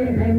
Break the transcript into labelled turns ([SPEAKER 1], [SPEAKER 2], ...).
[SPEAKER 1] Amen.